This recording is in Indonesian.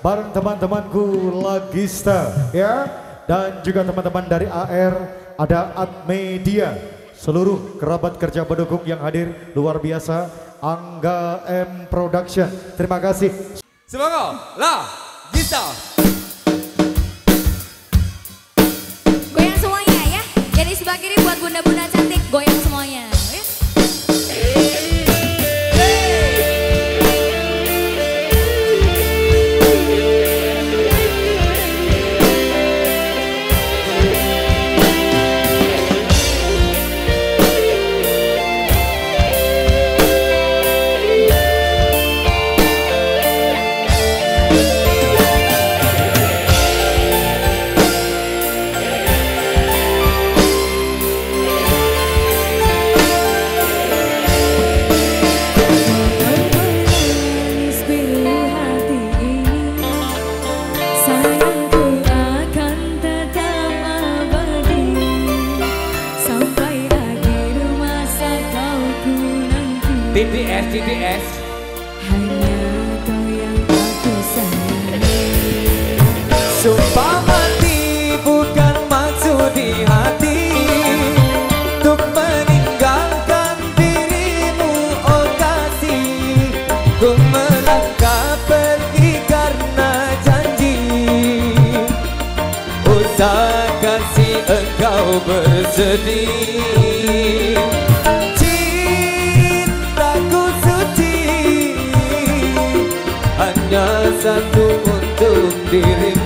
bareng teman-temanku Lagista ya dan juga teman-teman dari AR ada Admedia seluruh kerabat kerja pendukung yang hadir luar biasa Angga M Production terima kasih Semangat, lah, Gista. Goyang semuanya ya. Jadi sebelah kiri buat bunda-bunda cantik, goyang semuanya. TTS, TTS. Hanya kau yang aku sayangi Sumpah mati bukan maksud di hati. Untuk meninggalkan dirimu oh kasih. Ku melangkah pergi karena janji. Usah kasih engkau bersedih satu untuk dirimu